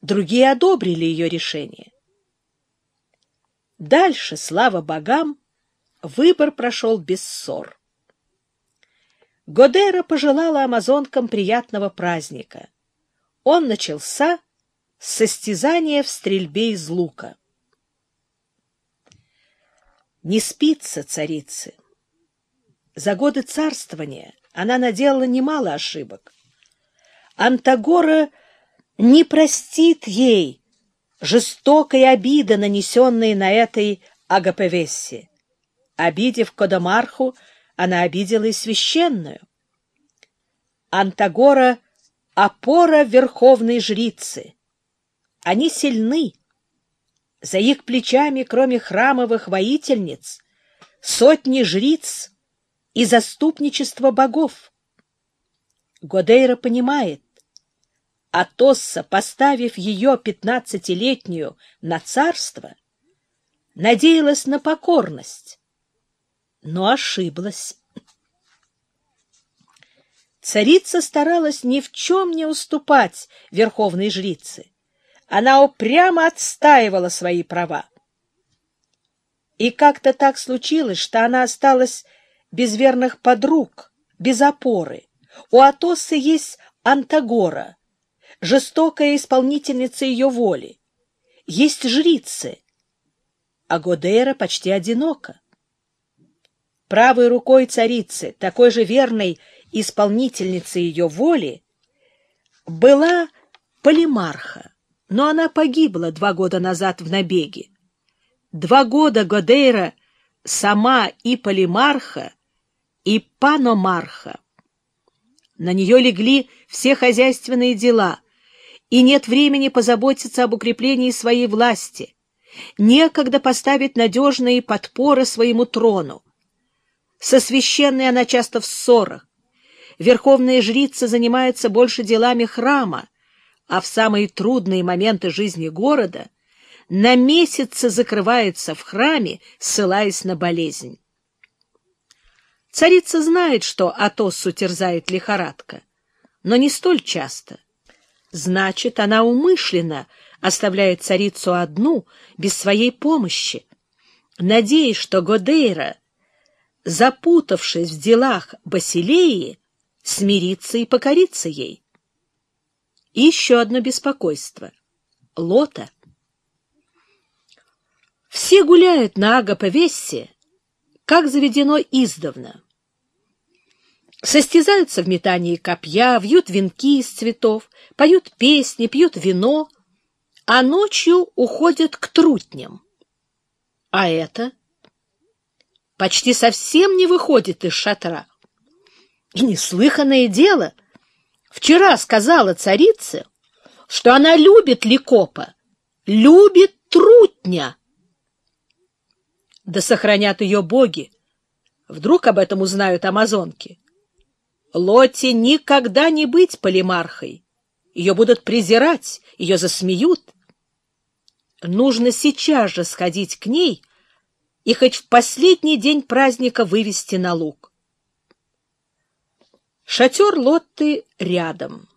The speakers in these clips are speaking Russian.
другие одобрили ее решение. Дальше, слава богам, выбор прошел без ссор. Годера пожелала амазонкам приятного праздника. Он начался с состязания в стрельбе из лука. Не спится царицы. За годы царствования она наделала немало ошибок. Антагора не простит ей жестокой обиды, нанесенной на этой Агапевессе. Обидев Кодомарху, она обидела и священную. Антагора — опора верховной жрицы. Они сильны. За их плечами, кроме храмовых воительниц, сотни жриц и заступничество богов. Годейра понимает, Атосса, поставив ее пятнадцатилетнюю на царство, надеялась на покорность, но ошиблась. Царица старалась ни в чем не уступать верховной жрице. Она упрямо отстаивала свои права. И как-то так случилось, что она осталась без верных подруг, без опоры. У Атосы есть Антагора, жестокая исполнительница ее воли. Есть жрицы, а Годейра почти одинока. Правой рукой царицы, такой же верной исполнительницей ее воли, была Полимарха, но она погибла два года назад в набеге. Два года Годейра сама и Полимарха и паномарха. На нее легли все хозяйственные дела, и нет времени позаботиться об укреплении своей власти. Некогда поставить надежные подпоры своему трону. Со священной она часто в ссорах. Верховная жрица занимается больше делами храма, а в самые трудные моменты жизни города на месяцы закрывается в храме, ссылаясь на болезнь. Царица знает, что Атоссу терзает лихорадка, но не столь часто. Значит, она умышленно оставляет царицу одну, без своей помощи, надеясь, что Годейра, запутавшись в делах Басилеи, смирится и покорится ей. И еще одно беспокойство — Лота. Все гуляют на Агапа-Вессе, как заведено издавна. Состязаются в метании копья, вьют венки из цветов, поют песни, пьют вино, а ночью уходят к трутням. А это почти совсем не выходит из шатра. И неслыханное дело. Вчера сказала царица, что она любит Ликопа, любит трутня да сохранят ее боги. Вдруг об этом узнают амазонки. Лоте никогда не быть полимархой. Ее будут презирать, ее засмеют. Нужно сейчас же сходить к ней и хоть в последний день праздника вывести на луг. Шатер Лотты рядом.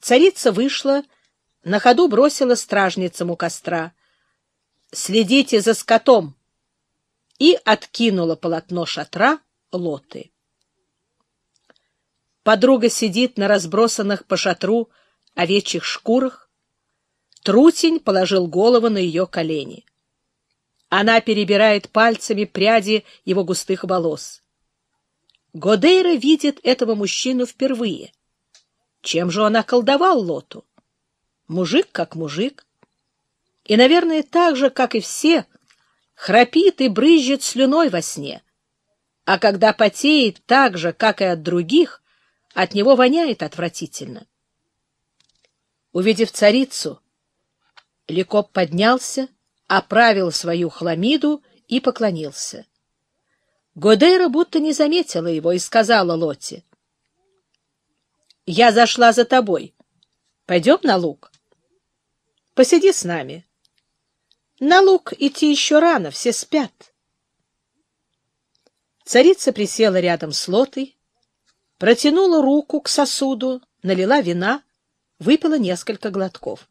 Царица вышла, на ходу бросила стражницам у костра. «Следите за скотом!» и откинула полотно шатра лоты. Подруга сидит на разбросанных по шатру овечьих шкурах. Трутень положил голову на ее колени. Она перебирает пальцами пряди его густых волос. Годейра видит этого мужчину впервые. Чем же он околдовал Лоту? Мужик как мужик. И, наверное, так же, как и все, храпит и брызжет слюной во сне, а когда потеет так же, как и от других, от него воняет отвратительно. Увидев царицу, Ликоп поднялся, оправил свою хламиду и поклонился. Годейра будто не заметила его и сказала Лоте. — Я зашла за тобой. Пойдем на луг? Посиди с нами. На луг идти еще рано, все спят. Царица присела рядом с Лотой, протянула руку к сосуду, налила вина, выпила несколько глотков.